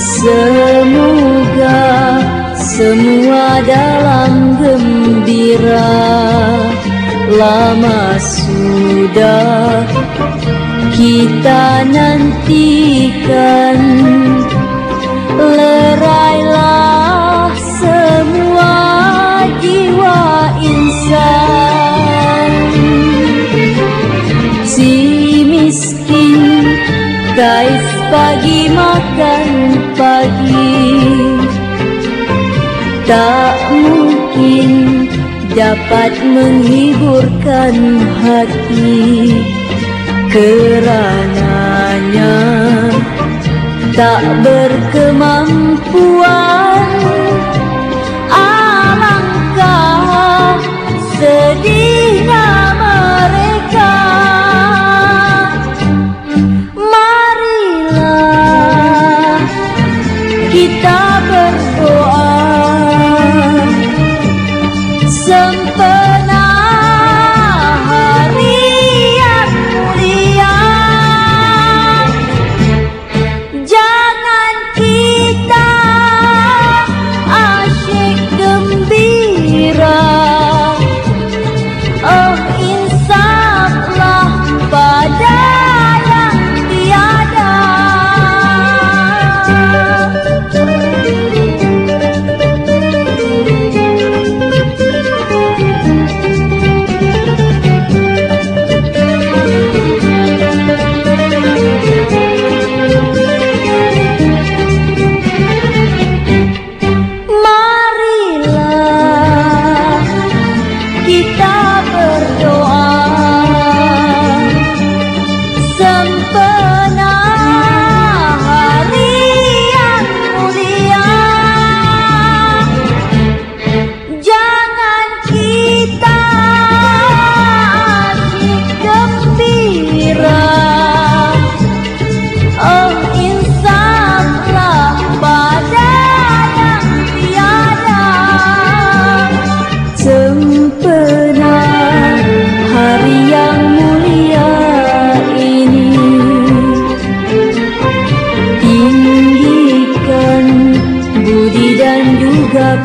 Semoga semua dalam gembira. Lama sudah kita nanti kais pagi makan pagi. Tak mungkin dapat menghiburkan hati. Kerananya tak berkemampuan 身份。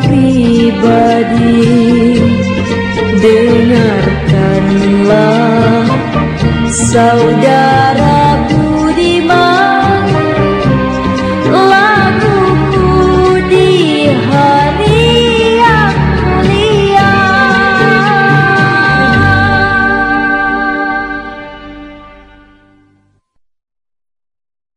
Pribadi Dengarkanlah saudara